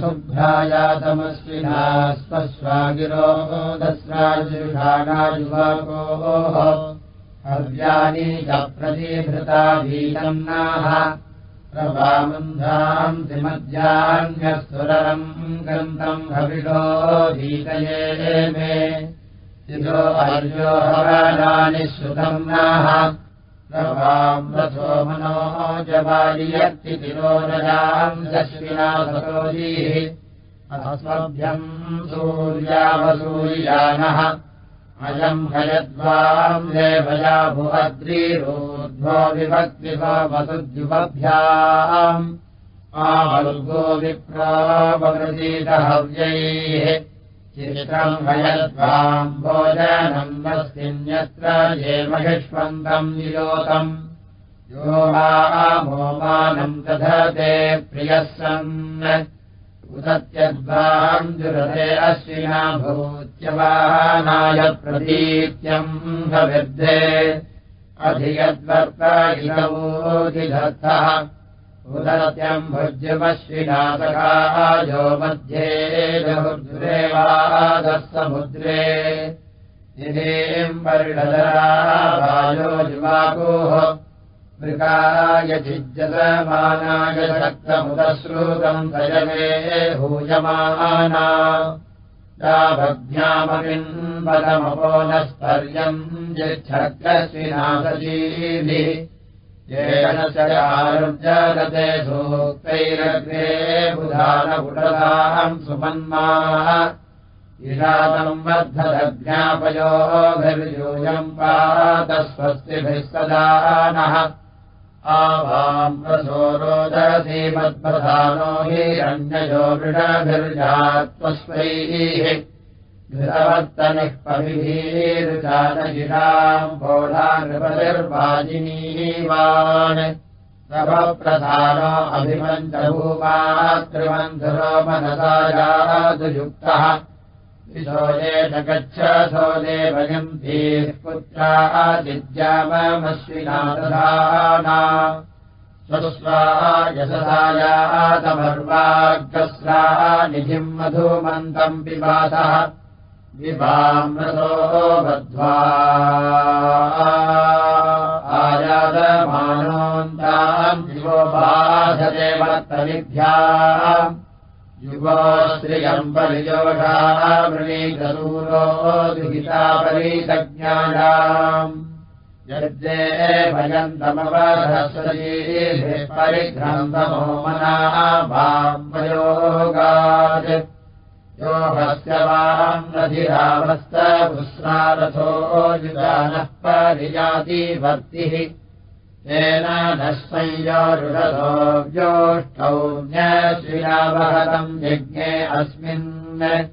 शुभ्रायातमस्विना स्वस्वागिरो दस्राजुषाणायुवाकोः हव्यानि च प्रतीभृता वीतन्नाः प्रभामन्धाम् त्रिमध्यान्यस्तुरम् ग्रन्थम् हविषो भीतये मे। इदो अर्यो हवानानि श्रुतम् नाः प्रभाम् रथो तिरोरजाम् दश्विना सरोजीः अस्मभ्यम् सूर्यावसूर्यानः। अयम् हयद्वाम् देवया भुवद्रीरोध्वो विभक्तिभो वसुद्युपभ्याम्। आवल्गो विप्रावृतीतहव्यैः चित्रम् हयद्वाम् भोजनम् वस्तिन्यत्र ये महिष्वन्तम् नियोतम्। यो मोमानम् दधते प्रियः सन्। उदत्यद्वाम् जुरते अश्विना भूत्यवानाय प्रतीत्यम् भविर्धे अधियद्वर्त उदत्यम् भुज्यमश्विनासकायो मध्ये बहुर्जुरेवादः समुद्रे मृगाय चिज्जतमानाय शक्तमुदश्रुतम् दयमे भूयमाना। याभ्यामपिन्वदमपो न स्पर्यम् यच्छर्कश्विनासजीभिः आरुजगते सूक्तैरग्रे बुधानपुटदाम् सुमन्मा। इषादम् वर्धदज्ञापयोभिर्यूयम् पादस्वस्तिभिः सदा नः। आवाम् प्रसोरोदसीमद्प्रधानो हिरण्ययो वृषभिर्जात्वस्वैः घृतवर्तनिः पविभिरुचानगिराम् पोढानृपतिर्वाजिनीवान् नवप्रधानो अभिमन्त्रभूमातृमन्धुरो मनसायादुयुक्तः विशोजे न गच्छ सोदे वयम् धीः पुत्रादिद्याममश्विनादधाना स्वस्वा यशसायातमर्वाग्रस्रा निधिम् मधुमन्तम् पिबातः बद्ध्वा। आयातमानोन्ताम् जीवोपाधते वर्तनिभ्याम् युवो श्रियम् परिजोषावृणीकसूरो दुहिता परितज्ञानाम्। यद्ये भयन्तमवधस्वजीभिः परिघ्रन्तमो मनाः वाम्पयोगात् यो हस्य वाम् नधिरावस्तपुस्रारथो युगानः परिजातिवर्तिः। तेन नः संयोरुषतो व्योष्ठौ न्यश्रियावहतम् यज्ञे अस्मिन्।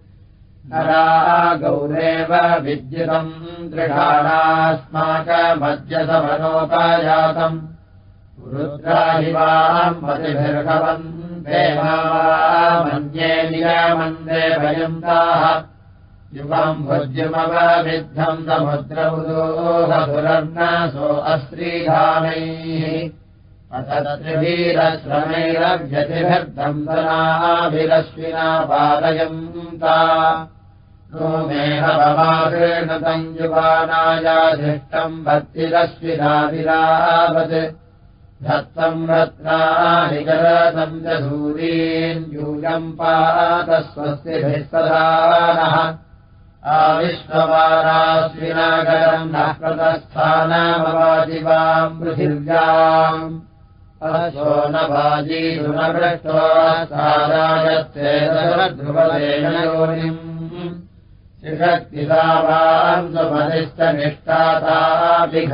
नरा गौरेव विद्युतम् दृढानास्माकमद्यसमनोपायातम् रुद्राहिवाम् मतिभिर्भवन् देवामन्ये निरामन्दे भयन्ताः। युवम् भुज्यमवविद्धम् समुद्रमुदोहधुरर्णसो अस्त्रीधानैः। अतत्रिभीरश्रमैरव्यतिभिर्धम् दनाभिरश्विना पालयन्ता नो मेहवमाकृणतम् युवानायाधिष्टम् भक्तिरश्विनाविरावत् धत्तम् रत्नानिकरतम् च सूरीन् यूयम् पातस्वस्तिभिः सदानः। आविश्ववाराश्विनागरम् नः प्रतस्थानमवाजिवाम् पृथिव्याम्। असो न वाजीतु न पृष्टो सारायत्वेदध्रुवलेन योनिम् शिषक्तिदावाम् सुमतिश्च निष्ठातापि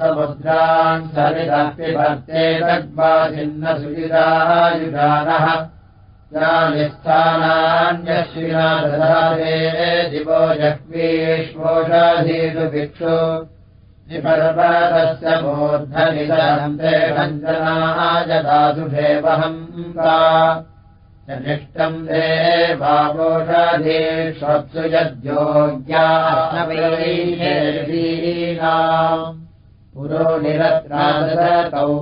समुद्रान् सरिदपि भर्ते तद्वाचिन्न सुविदायुगानः यानिस्थानान्यश्विना दधारे दिवो जह्वीष्मोषाधीषु भिक्षु निपर्वतस्य मूर्धनिदन्ते भञ्जनाय दासुषेवहन्ता निष्टम् देवावोषधीष्वत्सु यद्योग्याः पुरो निरत्रादतौ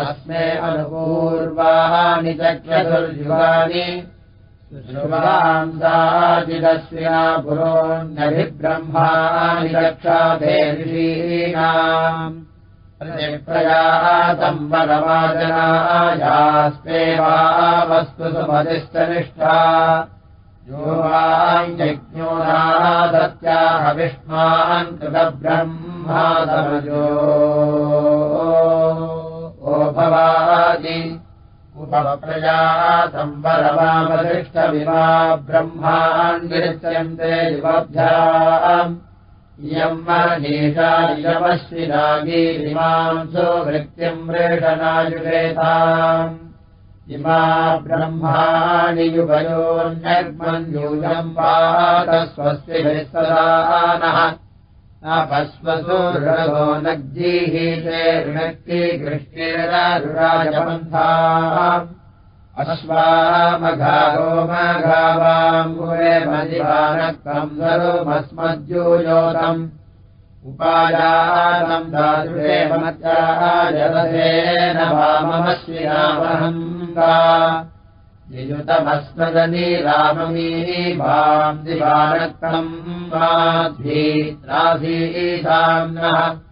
अस्मे अनुपूर्वाणि चक्षुर्युगानि शुभान्ताचिदस्विना पुरोऽन्यभिब्रह्माणि रक्षाधे ऋषीणाम् संवरवाचनायास्ते वा वस्तु सुमतिस्तनिष्ठा यो वा यज्ञो नादत्याह विष्मान् कृतब्रह्मादमजो। ओ भवादि उपप्रजा संवरवामधिष्ठविवा ब्रह्माण्यन्ते युवभ्याम् इयम् मनीषायमश्विनागीरिमांसो वृत्तिम् रेषनायुषेताम् इमा ब्रह्माणि युगयोन्यग्मन्यूयम् पातस्वस्तिभिः सदा नः। अपस्वसो ऋणो नग्जीहीते ऋणक्ति कृष्णेराजपन्थाः अश्वामघारो मघावाम्बुरे मदिवानक्तम् सरुमस्मज्जूयोतम्। उपायानम् दातुरे मत्याजलसेन वाममश्विनामहम् वा नियुतमस्मदनी वाधीत्राधीशाम्नः आमवस्याम्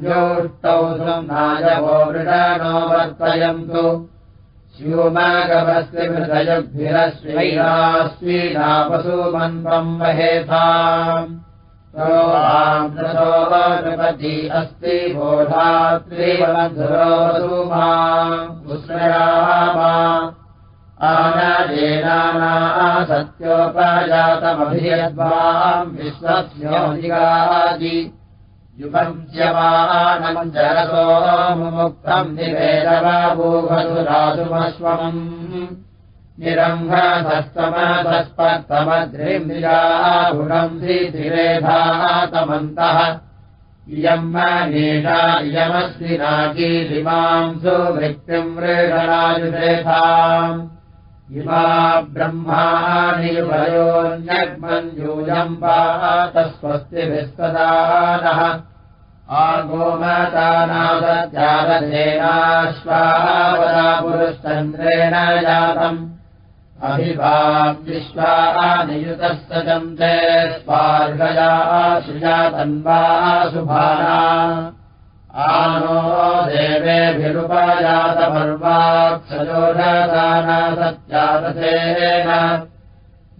ज्योष्टौ सुनायवो मृडनो वर्तयन्तु स्यूमागमस्य मृदयुग्भिरश्वैराश्वीनापशुमन्वम् वहेथाम् नृपति अस्ति कुश्रयामा आनाजेनाना सत्योपजातमभियद्वाम् विश्वस्योऽधिगादि युपञ्च्यमानम् जरसो मुक्तम् निवेदवाभूभसुरासुमश्वमम् निरम्भसस्तमसस्पर्तमद्रिन्द्रियाहुणम् श्रीधिरेधातमन्तः इयम् मनीषा इयमस्ति नाकीरिमांसु वृत्तिम् मृगराजुरेथाम् इमा ब्रह्माणि भयोन्यग्मञ्जूयम् पातस्वस्तिभिस्तदा नः आगोमतानादत्यारथेनाश्वावदा पुरुश्चन्द्रेण जातम्। अभिवाम् विश्वानियुतः सजन्ते स्वार्गया सुजातन्वा सुभाना आनो देवेभिरुपजातपर्वात्सजोषदाना सत्यादशेन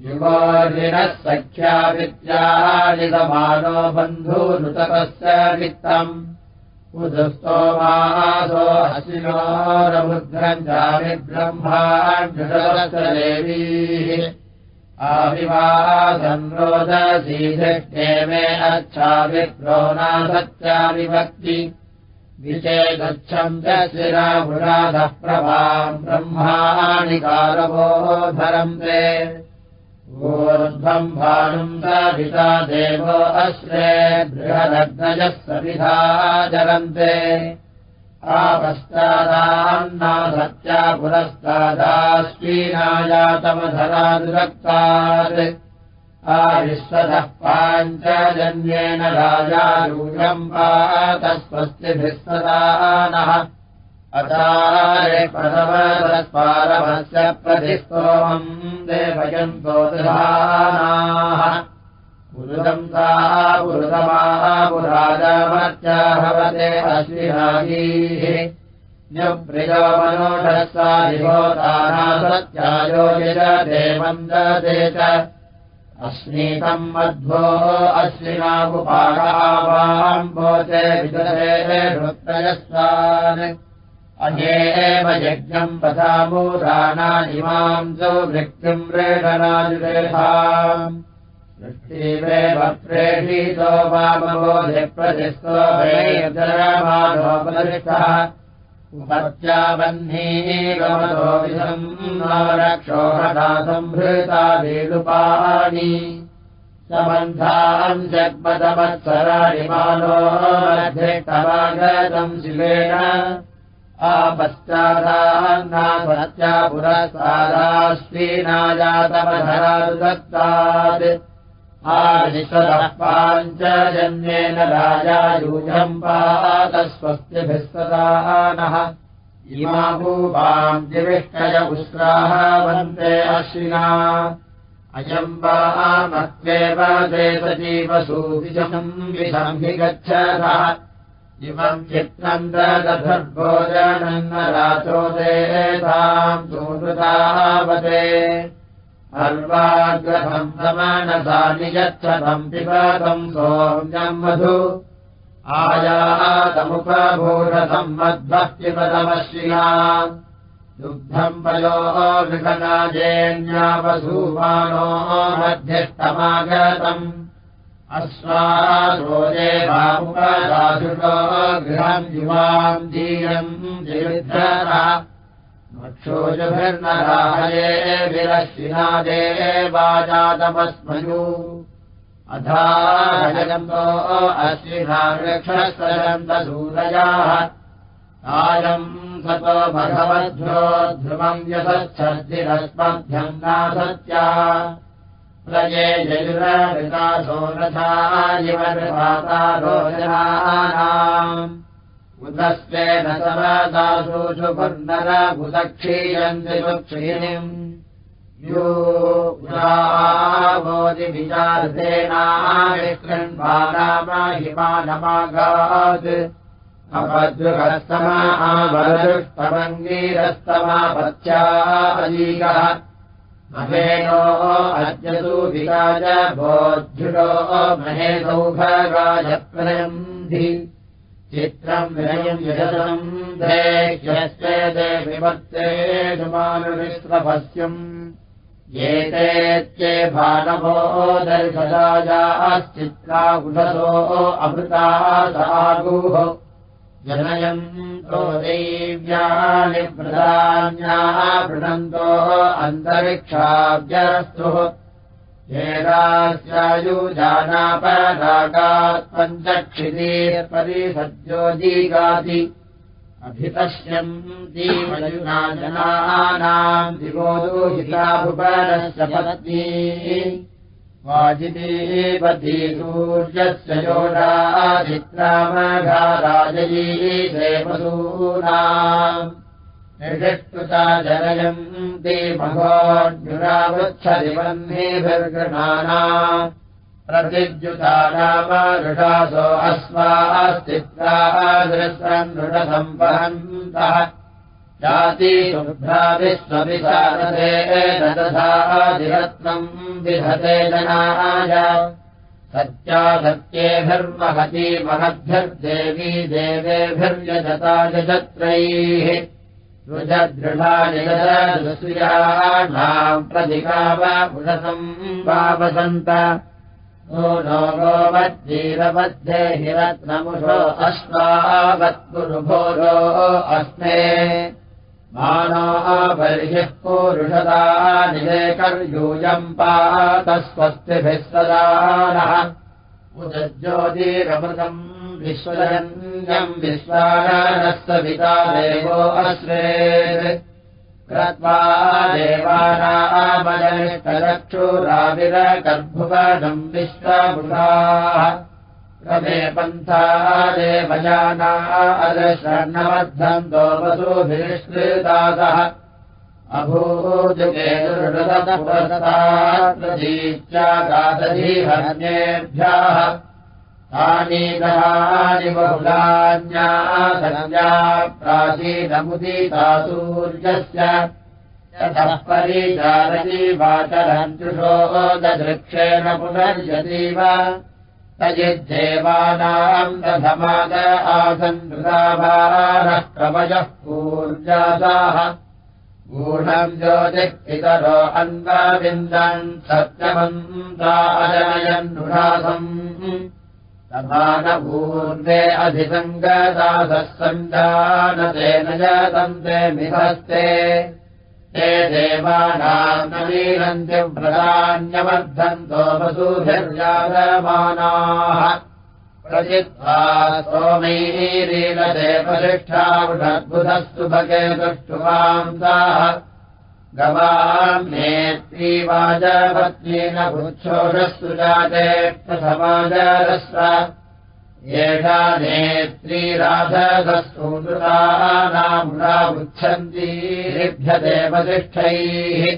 युगोर्जिनः सख्याविद्यानितमानो बन्धूनुतपस्य वित्तम् उदुस्तोमासो अशिनोरमुद्रम् जामि ब्रह्माण्डस्य आविवासम् रोदसीधृष्टे मे अच्छाविप्रो नासत्याविभक्ति विचेदच्छम् च शिरामुराधः प्रभाम् ब्रह्माणि कारवो धरन्ते ऊर्ध्वम् भानुम् सविता देवो अश्रे बृहदग्नजः सविधा जरन्ते आपश्चादान्ना सत्या पुरस्तादाश्वीनायातमधरानुरक्तात् आविश्वतः पाञ्चजन्येन राजायूयम् पातस्वस्तिभिः सदा नः अचारे प्रथमतस्पारमस्य प्रतिस्तोमम् देवयन्तो दधानाः पुरुषम् सा पुरुषमाः पुराजामत्या भवते यजते मन्दते च। अस्मीतम् मध्वो अश्विनाकुपागावाम् भोते विदधे वृत्तयस्वान् अयेव यज्ञम् पथामूराणानिमाम् सौ वृत्तिम् रेषणाजुरेषाम् वृष्टिमेव प्रेषितो वामबोधिप्रतिस्तो वैर्जरमानोपरिष्टः उपत्याबह्नीगमतो विधम् रक्षोहणा सम्भृता वेलुपाणि समन्धाम् जग्मदमत्सराणि मानो मध्येष्टमागतम् शिवेन। आपश्चादान्नात्या पुरस्तादाश्वीनाजातमधरादत्तात् पाञ्चजन्येन राजा यूयम् पातस्वस्तिभिस्तदा नः इमा भूपाम् जिविष्टय उस्राः वन्ते अश्विना अयम् वामत्वेव देशजीवसूविजम् विषम् हि दधर्भोजनम् न राचो नियच्छतम् पिबतम् सोम्यम् मधु मध्वक्तिपदमश्रिया दुग्धम् पयो विषनाजेन्यावसूमानो मध्यष्टमागतम् अश्वासोजे वामुपदासुषो गृहम् युवाम् दीयम् अधारयन्तो अश्विना वृक्षस्तरन्तसूरयाः आयम् सतो भगवद्भ्यो ध्रुवम् यसच्छद्दिरस्मभ्यम् नासत्या प्रजे जयुरृतासो रथायिवृपातारोजनानाम् उदस्वेन समदासुषु पुर्नरबुदक्षीयन्ति सुक्षीणिम् योगोदिविचारसेनाविकृण्वानामहिमानमागात् अपद्रुहस्तमावरदुष्टमङ्गीरस्तमापत्या अलीगः महेनो अद्यतु विराज बोद्धुरो महेसौभगाय प्रयन्धि चित्रम् विनयम् यशसम् देह्यस्य देविभक्ते सुमानुविश्रभस्यम् एतेत्ये भानवो दर्शदायाश्चित्रा उषसो अमृतासागुः जनयम् तो देव्यानि प्रदान्याः पृणन्तो अन्तरिक्षाव्यरस्तुः एतास्यायुजानापरागात् पञ्चक्षितीर्परिसज्जोदीगाति अभिपश्यम् दीमयुना जनानाम् दिवोदोहिताभुपरस्य पत्नी। वाजिदेवती सूर्यस्य योडाधित्रामघाराजयी देवसूनाम् निर्दिष्टुता जनयम् दीमघोऽर्जुनावृच्छदिवह्निभिर्गृणाना प्रतिद्युता नाम ऋषासो अस्मास्तित्रादृश्रम् नृढसम्पहन्तः जाति शुभ्राभिस्वभिसारते दधादिरत्नम् विधते जनाय। सत्या सत्येभिर्महती महद्भिर्देवी देवेभिर्यजता जत्रैः रुजदृढानिदृसूयाणाम् प्रतिकावपुषसम् वावसन्त। नो नो गोवज्जीरमध्ये हिरत्नमुषो अश्वावत्पुरुभोरो अस्मे। मानो बर्हिः पूरुषदा निलेकर्यूयम् पात स्वस्तिभिः सदा नः। उदज्योतिरमृतम् विश्वजन्यम् विश्वानः सविता देवो अश्रे कृत्वा देवानामजनिष्ठचक्षुराविरगर्भुवनम् विश्वभुषाः रमे पन्था देवयाना अदशर्णमद्धम् वसुभिष्कृतादः अभूजुगे दुर्गतपुरस्तादीत्यागादधीहन्येभ्यः सन्या प्राचीनमुदिता सूर्यस्य परिचारयी वाचरञ्जुषो ददृक्षेण पुनर्यतीव तजिद्देवानाम् दधमाद आसन् नृताभारः कवयः पूर्जासाः गूढम् ज्योतिः पितरो अन्वविन्दन् सत्यमन्ता अजनयन्नुषासम् अधिसङ्गदासः सञ्जानतेन जातन्ते मिहस्ते ते देवानाम् नवीनन्ति व्रतान्यवर्धन्तो वसूभिर्जागमानाः प्रचित्वा सोमैरीलते प्रतिष्ठावुषद्बुधस्तु भगे दुष्टुवांसाः गवान्नेत्रीवाजपत्नीन भूच्छोषस्तु जाते प्रथमाजरस्व। एषा नेत्रीराधसस्तूनृतानामुरावृच्छन्ती वसिष्ठैः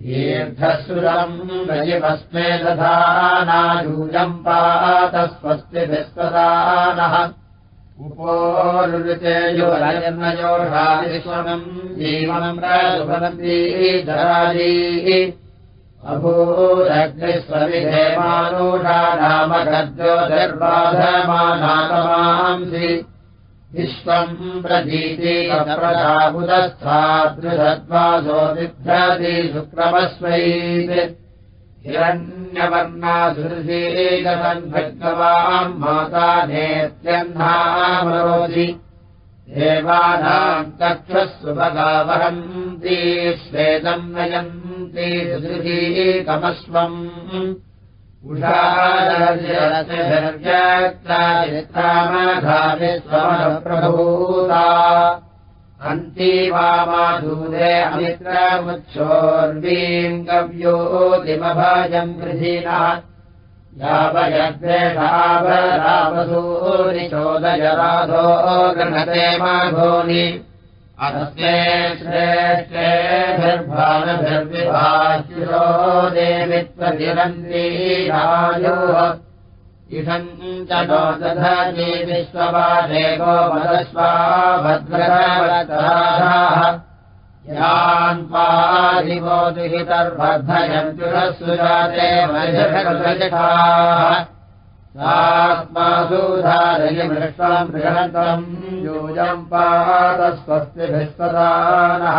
दीर्घसुरम् रजिमस्मे दधानायूजम् पातस्वस्ति विस्वदानः उपोरुतेयोरयन्नयोषादिस्वनम् जीवनम् दराजीः अभूदग्निस्वविधेमानूषा नाम गद्योतिर्बाधमानातमांसि विश्वम् प्रतीतिप्रजाबुधस्थादृशद्वासो बिभ्रति शुक्रमस्वैत् भगवान् माता नेत्यह्नामरोधि देवानाम् कक्षः श्वेतम् नयन्ति उषादर्यक्तामघाविस्वमप्रभूता अन्ती वामाधूरे अमित्रमुच्छोर्वीम् गव्योतिमभजम् गृहीणः यावयद्वेषाभरापसूरिचोदयराधो गृहते माघोनि अस्मे श्रेष्ठेभिर्भानभिर्विभाष्यो देवित्वतिरन्तीरायोः इषम् च नो दधति विश्ववादेवो मदस्वा भद्रवताः यान्पादिवो दुहितर्वर्धयन्त्युरसुजाते वैषाः आत्मासुधारयमृष्टम् बृहन्तम् योजम् पादस्वस्तिभिस्तदानः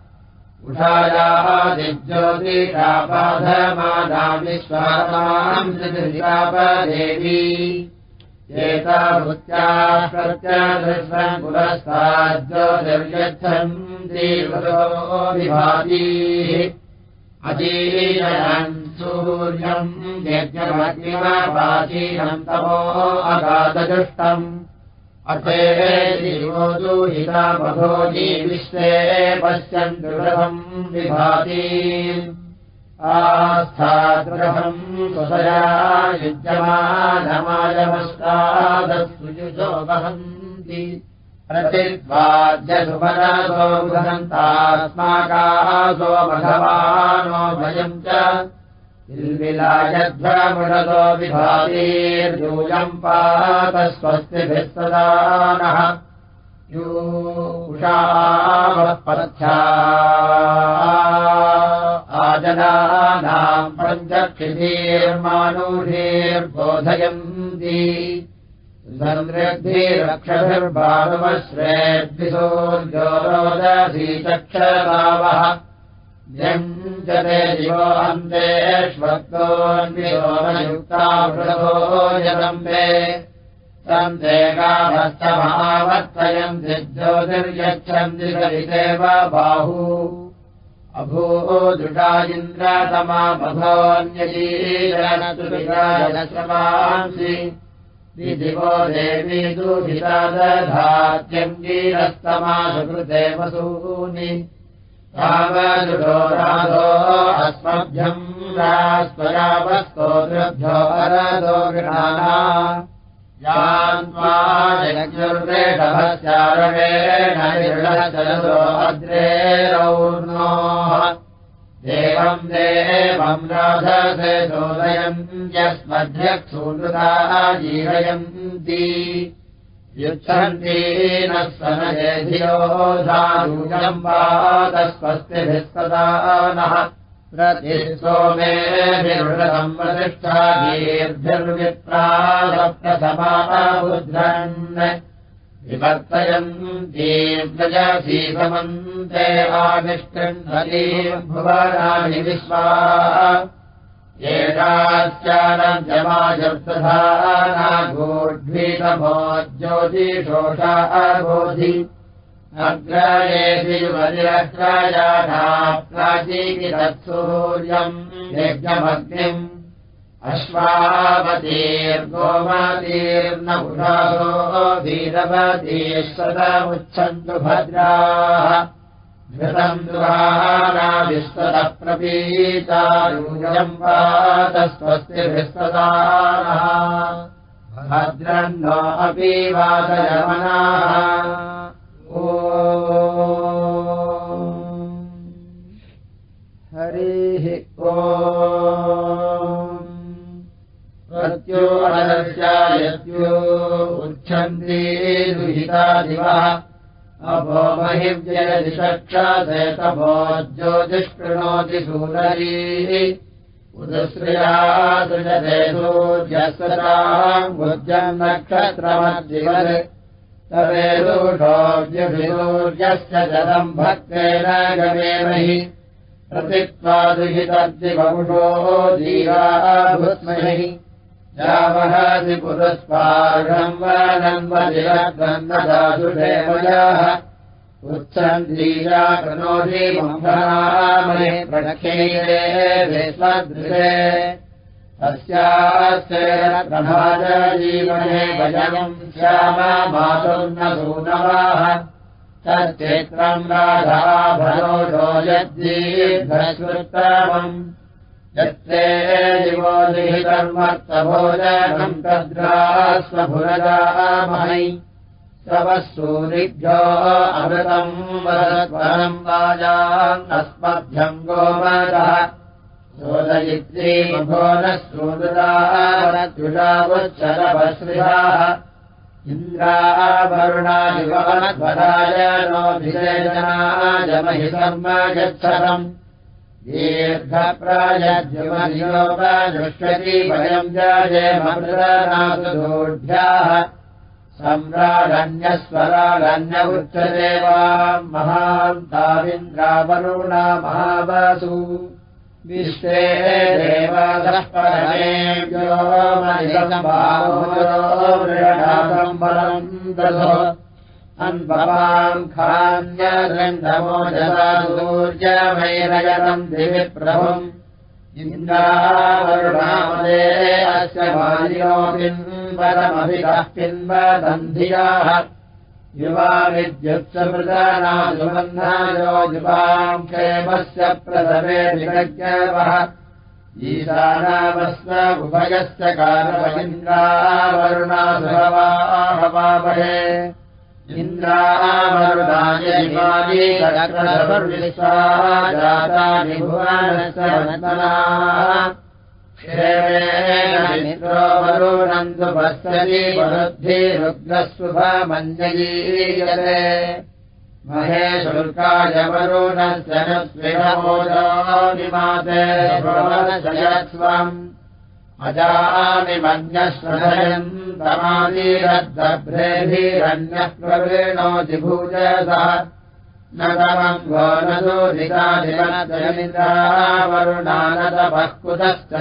उषायाः दिज्योतिषापाधमानामिश्वासाम् श्रीशापदेवी एताभूत्याः प्रत्यादृशम् पुरस्ताज्योतिर्यच्छन्ति विभातीः अजीरयन् सूर्यम् यज्ञमग्निमपाचीनम् तमो अगाधजुष्टम् अथे दिवो दूहिता मधोजी विश्वे पश्यन् दृढम् विभाती। आस्थादृढम् स्वसया युज्यमानमायमस्तादस्सुयुजो वहन्ति। प्रतिद्वाद्यसुभरसो बृहन्तास्माकासो मघवानो भयम् च इल्विलायध्वमुषतो विभातीर्यूयम् पात स्वस्तिभिः सदा नः। यूषावपथ्या आजनानाम् पञ्चक्षिधीर्मानुषीर्बोधयन्ति सन्दृग्धिरक्षभिर्भानुमश्रेद्विसूर्योरोदसी चक्षरावः यदम्बे सन्ते कामस्तमहावर्तयन्ति ज्योतिर्यच्छन्ति सरिदेव बाहू। अभूदृढा इन्द्रतमा मघोऽन्यजीरणतुरायनश्रमांसि दिवो देवी दुहिता दधात्यङ्गीरस्तमा सुकृते वसूनि तावदृढो राधो अस्मभ्यम् अरदो गृहाणा। यान्त्वा जगजुर्वेषभस्यारवेण निर्णचरसो अद्रेरौर्णोः देवम् राधसे चोदयम् यस्मध्यक्षूनृता जीवयन्ति युच्छन्ती नः पादस्वस्तिभिः सदा नः प्रति सोमेभिर्वृतम् प्रतिष्ठाभिर्भिर्विप्रासप्रथमाबुध्रन् विवर्तयन्ती प्रजसीसमन्ते आविष्कृण्वतीम् भुवनानि विश्वा एकाश्चानजमाजर्तधानागोढ्वीतमो ज्योतिषोषा अगोधि अग्रयेधिवनिरग्रयाणा प्राचीकिरत्सूर्यम् यज्ञमग्निम्। सदमुच्छन्तु भद्राः घृतम् दुरानाविस्ततः प्रपीतारूयम् वातस्वस्तिभिस्तदानः भद्रन्नो अपि वादयमनाः। ओ। हरिः प्रत्यो अनर्शायत्यो उच्छन्ति दुहिता दिवः अभो उदश्रिया सृजते सूर्यस्वताम् बुद्धम् नक्षत्रमद्दिवत् तवेदूषोऽव्यभिसूर्यस्य जलम् भक्तेन गमेमहि प्रतित्वा दुहितद्दिवपुषो धीरा भूत्महि यावहसि पुरस्पार्घम् वनन्वजिरग्रन्नदासुषेवयाः उत्सन्धीया कृणोषि मङ्गलामहे प्रक्षेये विश्वदृशे। तस्याश्चेरप्रभाजीवने भजनम् श्याम मातुर्नसूनवाः तच्चेत्रम् राधा भरोषो यद्दीर्घश्रुत्तमम् यत्ते दिवो निहितर्मर्थभोजनम् तद्रास्वभुरजामहै। स्वः सूरिभ्यो अमृतम् वाजाम् अस्मभ्यम् गोमरः सोदयित्रीमभो नः सूदुरावरद्विषावुच्छरवश्रियाः इन्द्रावरुणादिवनध्वराय नोऽभिषेचनाजमहि सर्म यच्छरम् दीर्घप्रायद्युमयोपदृष्यति वयम् जायेमृतनासुदोढ्याः सम्राडन्यस्वराडन्य उच्यते वा महान्ताविन्द्रावरुणा महावसु। विश्वे देवादः दधो अन्ववाम् खान्यगन्धमो जलादूर्जमैरयनम् दिवि प्रभुम् इन्द्रावरुणामदे अस्य बाल्यो किन्वरमभितः किन्वदन्धियाः युवा विद्युत्समृदानासुबन्धायो युवाम् क्षेमस्य प्रथमे विगज्ञवः ईशानामस्व उभयस्य कालवहिन्द्रावरुणासुभवाहवामहे मित्रो वरुणन्तु पश्यति वरुद्धिरुग्रस्वभमञ्जयीयते महे शुल्काय वरुणस्य न स्विनमोदो निमाते भवनशयत्वम् अजामि मन्यश्रयम् भूजसा न तमम् गो न दूरितादिवनदयमिन्द्रावरुणानतपः कुतश्च न।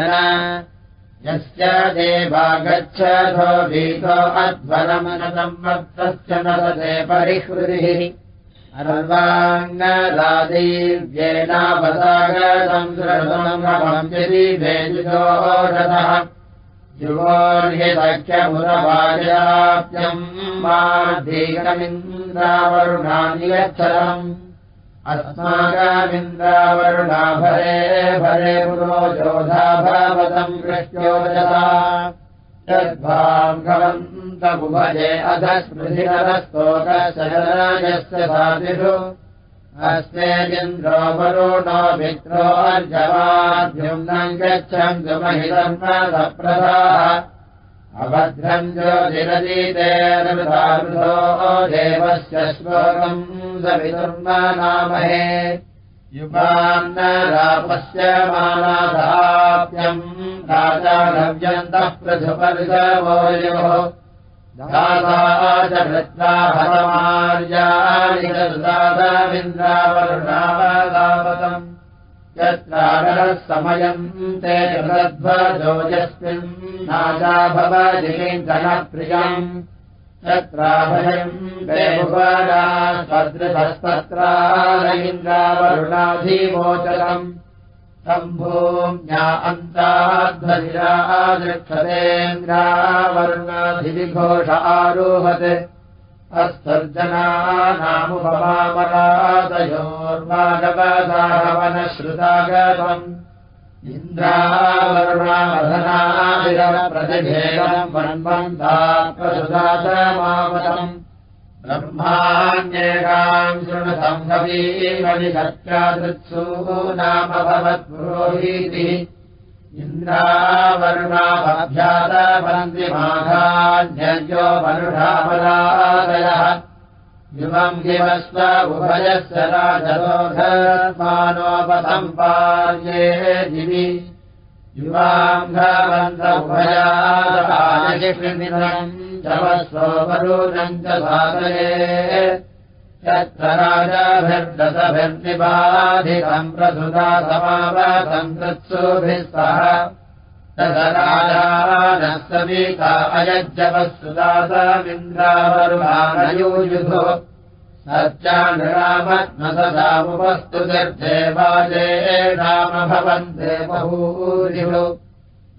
यस्य देवा गच्छथो भीतो अध्वरमनतम् वक्तश्च न तते परिहृतिः रथः युवोर्ह्यसख्यमुरवाजाप्यम् माधीकमिन्द्रावरुणानि गच्छलम् अस्माकमिन्द्रावरुणा भरे भरे पुरो जोधा भवतम् कृष्योजसा यद्भाङ्गवन्तमुभजे अध स्मृतिरस्तोकशरराजस्य साधिषु। अस्मेदिन्द्रो वरुणो मित्रो अर्जवाभ्युम्नम् गच्छन्तु महितर्मदप्रदाः अभद्रम् ज्योतिरदीतेरृतावृतो देवस्य श्लोकम् सवितुर्मनामहे युगान्न रापस्य मानादाप्यम् राजानव्यन्तः पृथुपरिसवोयोः दासा च यत्रागरः समयम् ते जलध्वजोजस्मिन् नाजा भवजिञ्जनप्रियम् देवुपारा सदृशस्तत्रारयिन्द्रावरुणाधिमोचरम् सम्भूम्या अन्ताध्वनिराजक्षतेन्द्रावरुणाधिविघोष आरोहत् अस्तर्जनानामुपमामरादयोर्वागवदाहवनश्रुतागतम् इन्द्रावरुणावधनादिरप्रतिभेदम् वन्वन्ता प्रसुदातमावतम् ब्रह्माण्येकाम् शृणुसम्भवीमणिसत्यादृत्सू नाम भवत्पुरोहीतिः इन्द्रावरुणाभ्यातपन्तिमाघान्यो वरुढापदादयः युवम् हिमस्व उभयस्य राजरोधमानोपसम्पार्ये दिवि। जवस्वो वरुणम् च साधये यत्र राजाभिर्दशभिर्निबाधितम् प्रसुता समावतम् कृत्सुभिः सह अयज्जवस्तुदासमिन्द्रावरुमानयूयुधो सच्चानरामत्मसदामुपस्तुतिर्देवाजे नाम भवन्ते बहूरिभो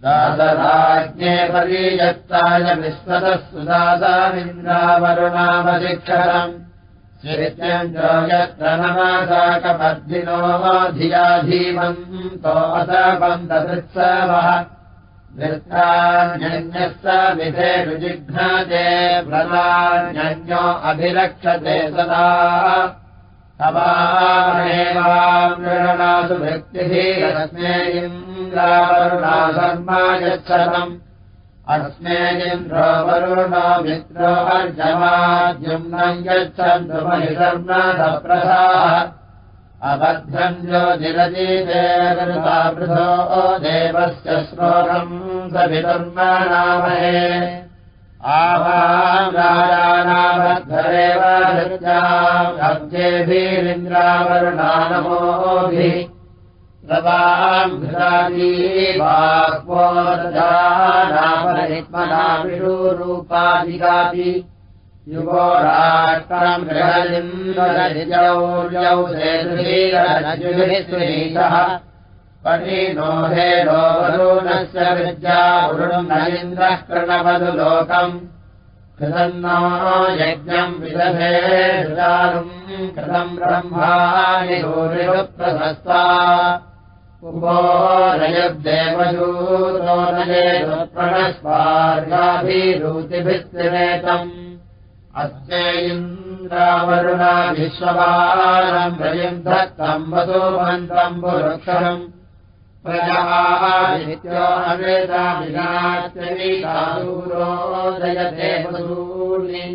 दासराज्ञे परीयत्ताय विश्वतः सुदासामिन्द्रावरुणामशिक्षरम् श्रीत्यञ्जो यत्र नमासाकपद्भिनो धिया धीमन्तो असपन्तदृत्सवः वृत्तान्यन्यः विधेषु जिघ्नते व्रतान्यो अभिरक्षते सदा। इन्द्रावरुणा शर्मा यच्छतम् अस्मे इन्द्रो वरुणो मित्रो अर्जमाद्युम्नम् गच्छन्तु महिषर्मदप्रसाः देवस्य श्लोकम् आवाराजानामद्धरेव धृत्याब्जेभिरिन्द्रावरुणानमोभिः प्रवाम् घृतादीवाक्वोदजानापरित्मना विषूरूपादिकापि युगो हेडो वरुणस्य विद्या वरुणम् न इन्द्रः कृणवधु लोकम्। कृतन्नो यज्ञम् विदधे कृतम् ब्रह्माणि प्रशस्ता उपोरयुर्देवयूतो नयेप्रणस्वार्गाभिरूतिभिस्त्रिनेतम् अस्ये इन्द्रावरुणा विश्ववारम् प्रयुद्धम् वधूमन्त्रम् पुरुक्षरम् प्रजादित्यो अवेदाभिनात्यवीतादूरोदयते वसूनि।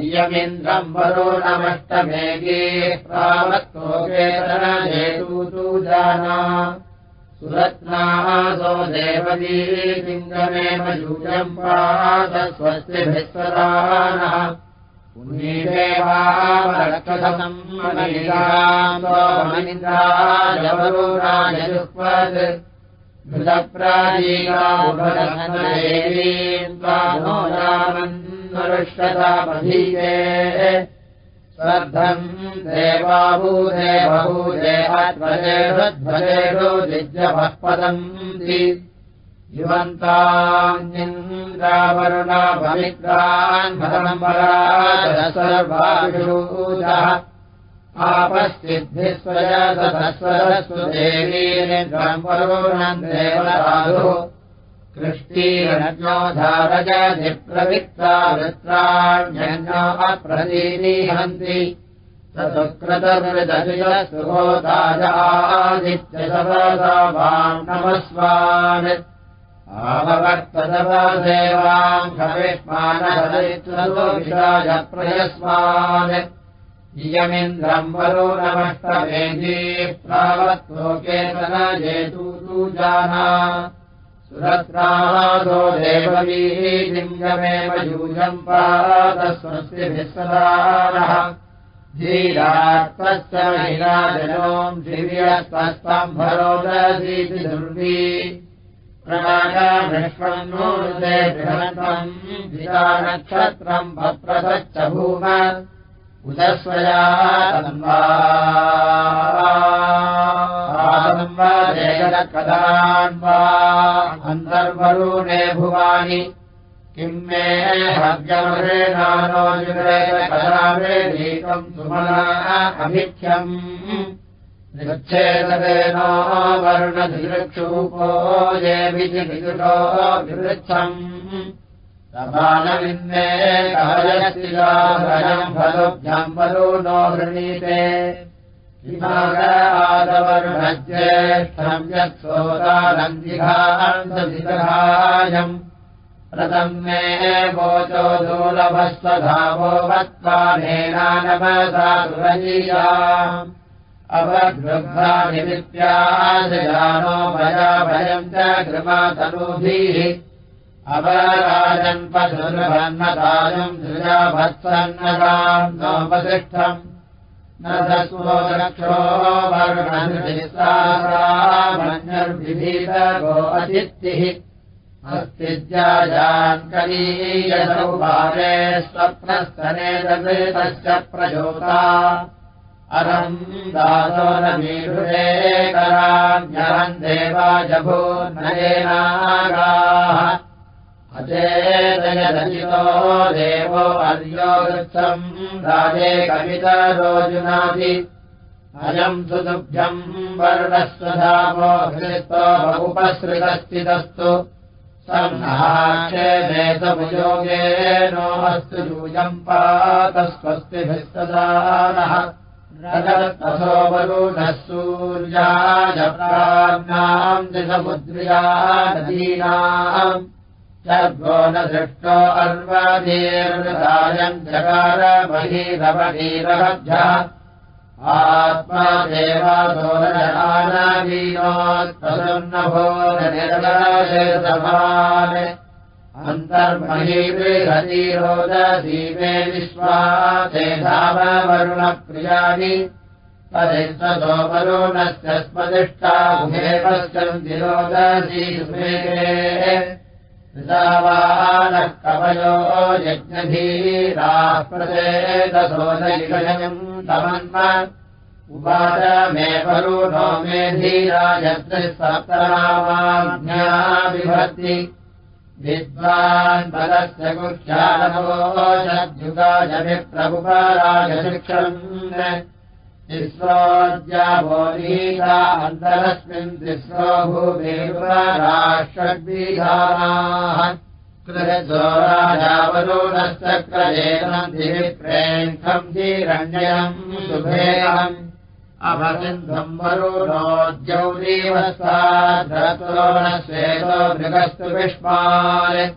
इयमिन्द्रम् वरुणमष्टमेघे प्रावत्तोकेतनजेतूतु जाना सुरत्नासो देवदी लिङ्गमेव पुण्येवावरक्षसम् मनिन्द्राजवरुणायजुष्पत् घृतप्रादीकामन्वरुष्यतामधीये श्रद्धम् देवाभूते बहूते अध्वजेषु दिज्यपः पदम् युवन्तान्यन्द्रावरुणा पवित्रान् सर्वाभिषूजः आपश्चिद्भिः स्वय सदस्वरस्व देवीन्द्रम् वरुणम् देवराधुः वृत्राण्यन्यो अप्रदीनीहन्ति सुहोताजादित्यसवसावाम् नमस्वान् आववर्तदवदेवाम् खविष्मानहरित्वविषायप्रयस्मान् इयमिन्द्रम् वरुणमष्टवेदी प्रावत्लोकेतनजेतूतु जाना सुरत्रादो देववी लिङ्गमेव यूयम् पादस्वस्तिभिः सदानः धीरात्मस्य महिराजनोम् दिव्यस्त्वम् भरोदसीति दुर्वी बृहत्वम् धिरानक्षत्रम् वप्रसच्च भूम उदस्वया कदान् वा अन्तर्वरूणे भुवानि। किम् मे भग्यमृणानोजुरेकदामेकम् सुमना अभिख्यम् निच्छेदवेनो वर्णधिवृक्षूपो ये विजिविदुषो विवृच्छम् फलुभ्यम् फलो नो वृणीते। आदवर्णज्येष्ठम् यत्सोदानन्दिघान्तविदघायम् रतम् मे वोचो दूलभस्वधावो वत्त्वानेनानमसाधुरजीया अवगृह्णानिमित्याजनो भया भयम् च अवराजन्पदुर्भन्नतायम् दृजा भत्सन्नताम् नोपतिष्ठम् न दस्वो रक्षो वर्णनिर्विभीतगो अतिथिः अस्तिज्याजान्करीयसौ बाले स्वप्नस्तने दृतश्च प्रजोता अरम् दासो न मीढुरे करान्यहम् देवाजभूर्नयेनागाः अचेतयदजितो देवो अर्यो वृत्सम् राजे कवितरोजुनादि अयम् सुदुभ्यम् वर्णस्वधामो हृस्तो बहुपसृतस्थितस्तु सन्नाक्षेमेतमुयोगे नो अस्तु यूयम् पातस्वस्तिभिस्तदानः। रजतथो वरुणः सूर्याजप्राणाम् दिशमुद्र्या नदीनाम् सर्वो न दृष्टो अर्वादीर्दायम् जकार महीरमहीरभ्यः आत्मा देवादोरजनावीनोत्तसन्नभो निर्गणशेषमान् अन्तर्महीर्हतीरोदीमे विश्वा ते धामवरुणप्रियाणि तदेतदो वरुणस्य स्मदिष्टा उभे पश्यन्ति रोदसीमे कृतावानः कवयो यज्ञधीराः प्रदेदसोदयम् तमन्म उवाच मे वरुणो मे धीरा यत्र सप्तरामाज्ञा बिभर्ति विद्वान् बलस्य गुह्यानवोषद्युगाजविप्रभुपराजशिक्षम् तिस्रो भूमिर्वराषड्विधानाः कृतो राजावरुणस्य क्रयेन दिविप्रेङ्खम् धीरण्यम् शुभेयम् अभसिन्धम् वरुणोद्यौरीवस्ताधरतो न श्वेतो मृगस्तु विष्मान्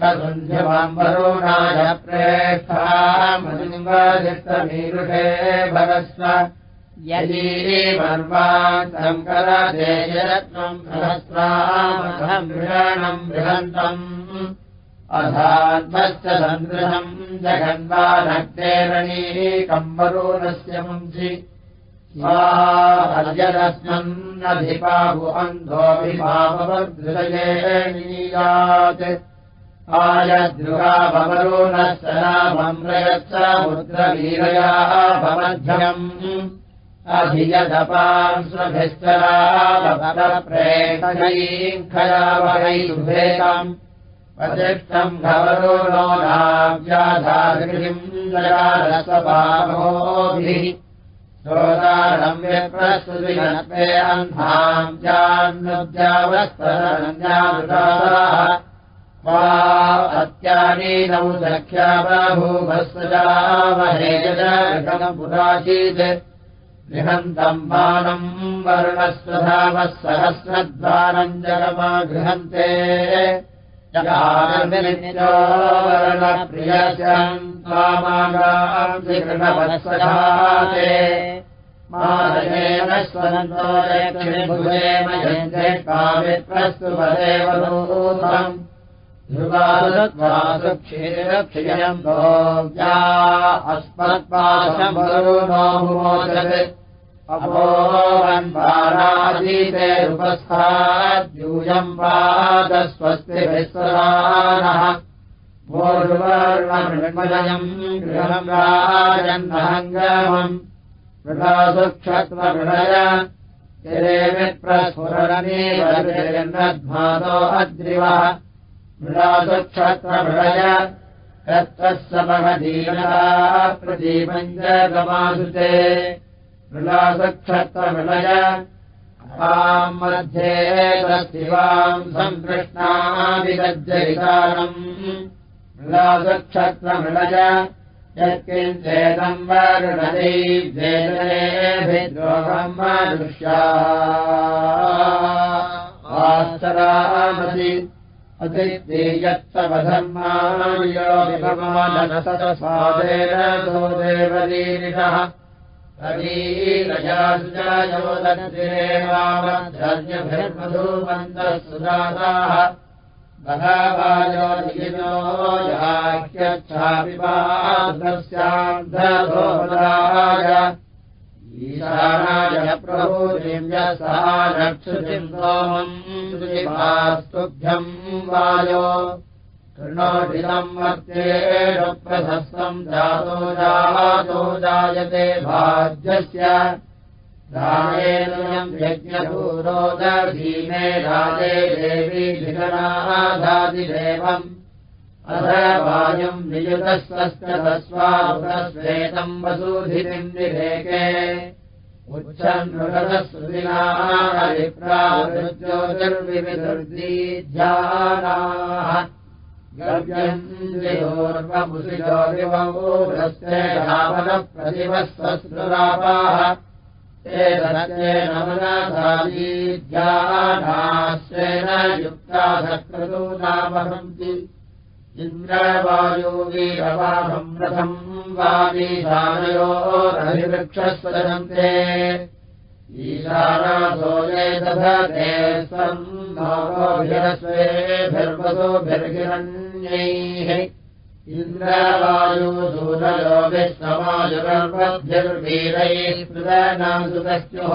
पादस्वस्तिभिस्तदाः प्रसुन्ध्यमाम्बरोणाय प्रेष्ठामनिम्बदिष्टमीरुषे भगस्व यदीमर्वान् शङ्करदेयरत्नम् सहस्रामघम् मृगणम् बृहन्तम् अधात्मश्च सन्दृशम् जगन्वानक्तेरणीकम् वरुणस्य मुंसि स्वार्यदस्मन्नधिपाभु अन्धोऽभिभाववदृशयेणीयात् प्रयच्छ मुद्रवीरयाः भवध्यम्। अधियदपांस्वभिश्चराप्रेखयावहैभेदम् प्रतिष्ठम् घवरुणो नाव्याधागृहिम् जयारसभाभोभिः सोदानम् व्यप्रस्तुतिनत्वे अन्धाम् जान्नुद्यावस्तरन्यामृताः वा अत्यानीनौ सख्या बभूवस्वजामहे जगम् पुरासीत् गृहन्तम् बाणम् वरुणस्वधावः सहस्रद्वारम् जगमा गृहन्ते त्वामागावत्सधाते मादयेन स्वनन्दोजयभुजेमयन्ते कामित्रस्तुपदेव नूतम् अस्मत्पाशम्बरुणोमोचत् अपोवन्पाराजीते उपस्थाद्यूयम् पादस्वस्ति विश्वरानः पूर्वर्णमृण्मजयम् गृहम् राजन्नहङ्गमम्। मृगासुक्षत्वमृणय। चिरेमिप्रस्फुरणनीवद्भातो अद्रिवः मृगासुक्षत्रमृणय तत्त्वः समहदीनः प्रदीपम् च गमासुते। मृगासुक्षत्रमृणय आम् मध्ये तस्तिवाम् सम्पृष्णाभिगज्जयितारम् मृगासुक्षत्रमृणय यत्किञ्चेदम् वरुणदैर्वेदनेभिद्रोहम् मानुष्यामसि अतिथेयत्तवधर्मायो विभमानसरस्वादेन सो देवदीरिषः अदीरजासुजायोदन्तिरेवामधर्यभिर्मधूमन्तः सुदासाः बहवायो निगिनो याख्यच्छापिबाधस्यान्धोदाय ईशानाय श्रीवास्तुभ्यम् वायो। कृणोदिनम् मर्त्येण प्रशस्तम् जातो जातो जायते भाज्यस्य राजेन्द्रम् यज्ञपूरोदधीमे राजे देवी धिगणाधादिदेवम् अथ वायुम् नियुतस्वस्य तस्वाश्वेतम् वसूधितिम् निरेके उच्छन् मृगदस्विनारिप्रावृज्योतिर्विविदुर्दीध्यानाः गव्यन्दियोर्वमुषिजोरिवोरस्ते धावनप्रतिवस्वस्रुरापाः एतदेन मनसादीध्यानाश्वेन युक्ता सकृतूनावहन्ति इन्द्रवायुवीरवाहम् रथम् वावीशानयोरभिवृक्षस्वदन्ते ईशानासो ये दधते स्वम् भावोभिरस्वेभिर्वसोभिर्हिरण्यैः इन्द्रवायुसूरयोभिः समायुगर्वद्भिर्वीरैः सुदनासुतस्युः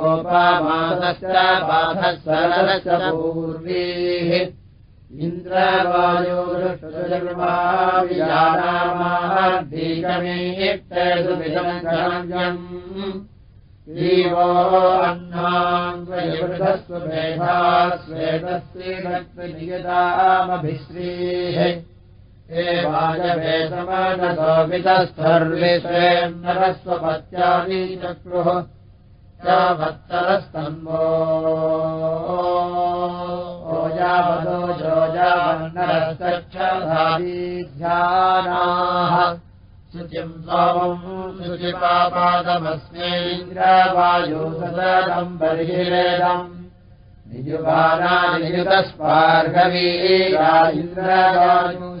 गोपामासश्च पाठः सरलश्च पूर्वीः इन्द्रवायोदृष्टमार्धीकमेयुविदम् जीवो अह्नाङ्गयुधस्व मेधा श्वेतस्त्रीभक्तिनियतामभिश्रीः हे वाजवे समानसोभितस्तर्विश्वेन्दरस्वपत्यादि चक्रुः भत्तरस्तन्वो ओजावदो जोजावन्नरस्तच्छादीध्यानाः शुचिम् सोमम् शुचिपापादमस्मेन्द्रवायुसदम् बर्हिरेदम् निजुबाना निजुतस्पार्गवीरा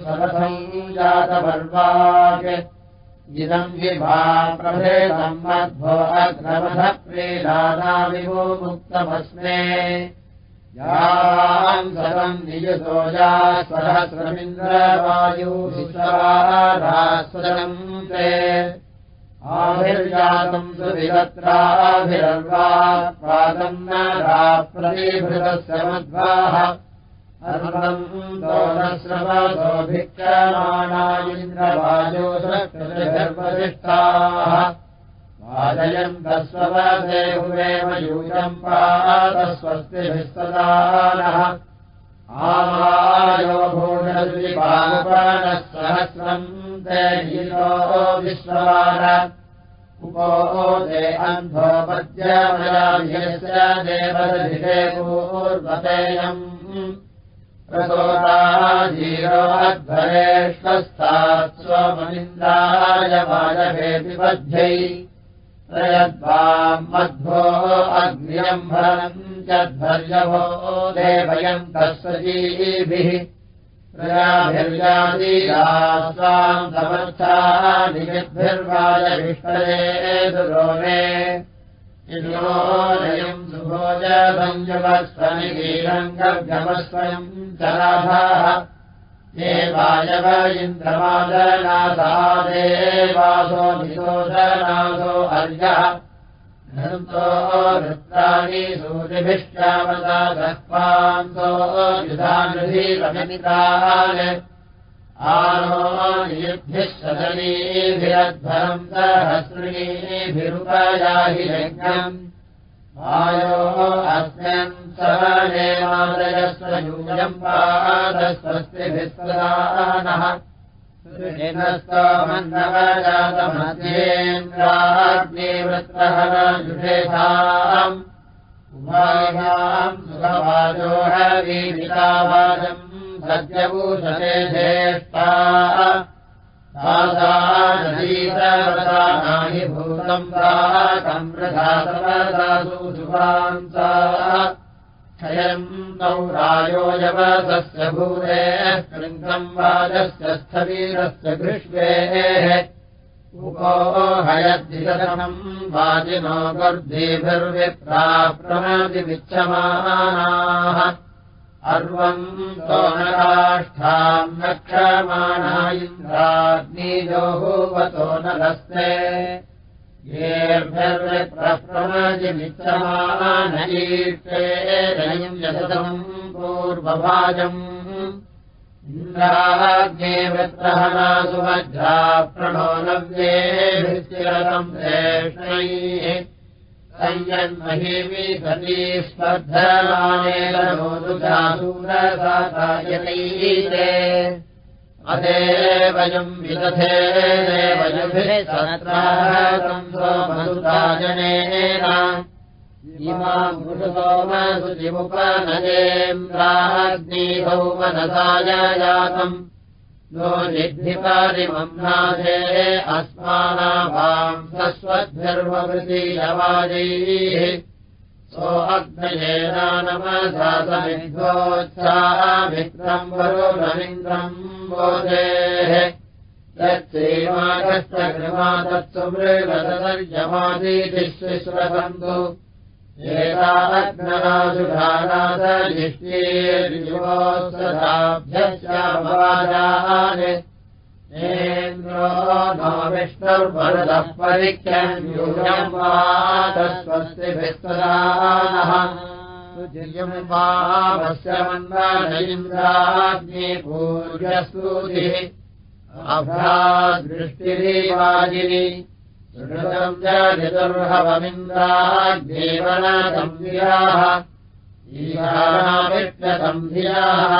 इन्द्रवायुसरथम् जातपर्वाक् इदम् विभा प्रभेदम् मध्वो अग्रमथ प्रेदानाविवो मुक्तमस्मे याम् सदम् नियुतोजा सहस्रमिन्द्रवायुविश्वराधास्वदम् ते। आभिर्जातम् सुविरत्राभिरर्वा पादम् न प्रतिभृतस्य मध्वाः इन्द्रवायोषर्वरिष्ठाः वादयन्तस्वदे हुवेव यूयम् पादस्वस्तिभिस्तदानः। आयो भूषद्विपानुपानः सहस्रम् ते गीतो विश्वान उपो ते अन्धोपद्यमयाभियस्य देवदधिते पूर्वतेयम् स्वमनिन्द्राय वाजभेति पद्ध्यै प्रयद्वाम् मध्वो अग्न्यम्भरम् च ध्वर्यभो देवयन्तः सजीभिः प्रयाभिर्यादीया स्वाम् समर्थानियद्भिर्वाजभिष्टये दुरोमे ोदयम् सुभोजसंयुवस्वनिकीलम् गर्गमस्वयम् चलाभाः देवायव इन्द्रमादनासादेवासो निरोदनासो अर्यः वृत्तानि सूर्यभिष्टावता दह्वान्तो युधानुधीरमितान् आरोनियुद्भिः सदनीभिरध्वरम् सहनेवादयस्वयूयम् पादस्वस्तिभिस्वदानः स्तमन्दवजातमध्येन्द्राग्निवृत्रहरजुषेधाम् उभायाम् सुखवाजोहवीमितावाजम् सत्यभूषते ज्येष्ठा नाहि भूतम् सुभान्ता क्षयम् तौ रायोयवसस्य भूतेः कृङ्गम् वाजस्य स्थवीरस्य घृष्वेः उपो हयद्विगतमम् वाजिनो गर्देभिर्विप्राप्रमतिमिच्छमानाः अर्वम् सोनराष्ठाम् रक्षमाणा इन्द्राग्निजोहुवतो नलस्ते येर्भिर्विप्रप्रमजिमिच्छमानयीष्टे रयम् यशतम् पूर्वभाजम्। इन्द्राग्ने वृत्रहणासु वज्रा प्रणो नव्येभिश्चिरतम् श्रेष्णैः सती स्पर्धमानेन नोदुजासूरसायते अदेवयम् विदधे देवयुभिः सहस्राजनेन इमाम् पुरुषोमसुचिमुपनजेन्द्राग्निभौमनसाय जातम् नो निद्धिपारिमह्नाथे अस्मानाभाम् सस्वद्भिर्वृतीयवाजैः सो अग्नयेनानमधासमिद्धोत्सामित्रम् वरुणमिन्द्रम् बोधेः यत्सेवागस्य कृमा तत्सुमृगतर्यमादीतिश्विश्वसन्तु एताभ्यश्चाभ्यस्याभवाजानेन्द्रो नो विष्णुर्वरदः परिख्यम् यूयम् वातस्वस्तिभिस्तदानः सुजियम् वामस्य मन्दानैन्द्राग्नि पूर्यस्तुतिः अभ्रादृष्टिरीवाजिनि सुहृतम् च चतुर्हवमिन्द्राग्नेवनसंधियाः ईशानामित्यसंधियाः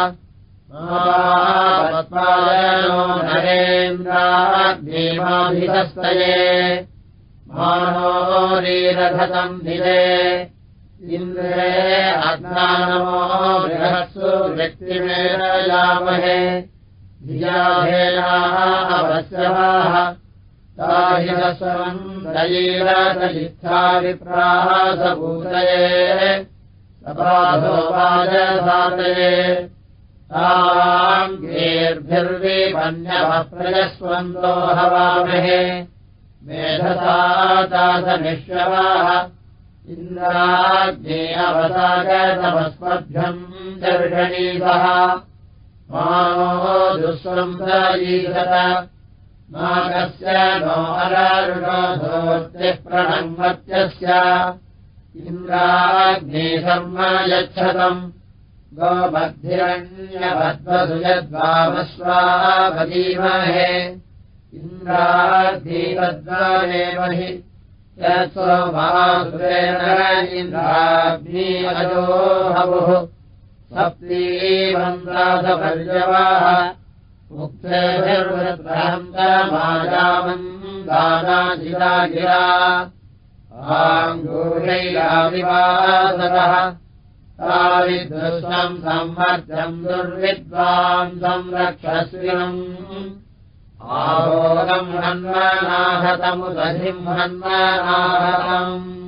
पद्मायनो नरेन्द्राग्नेमाभिहस्तये मानोरीरथसन्धिरे इन्द्रे अज्ञानमो बृहत्सु व्यक्तिमेरयामहे धियाभेनाः अवश्यवाः ताहिरसमन्दयीरसलित्थाभिप्रासभूतये सपाधोपाजसातये ताङ्गेर्भिर्विमन्यवप्रजस्वन्दो हवामहे। मेधसा दासनिष्यवाः इन्द्राग्ने अवसागतमस्मभ्यम् दर्शनीसः मानो दुःसंसयीषत नागस्य नो अरारुणोधोक्तिः प्रणङ्मत्यस्य इन्द्राग्ने शर्म यच्छतम् गोमद्धिरण्यभद्वसु यद्वामस्वापदीमहे इन्द्राद्धीवद्वारेव हि यत्स्वभासुरेन्द्राग्नीमजो हवुः। सप्तीमन्दासपर्यवाः दानाजिला गिरा आङ्गूषैराविवासरः ताविदृशम् संवर्ध्यम् दुर्विद्वाम् संरक्षस्विनम्। आरोगम् हन्मनाहतमुदधिम् हन्मनाहतम्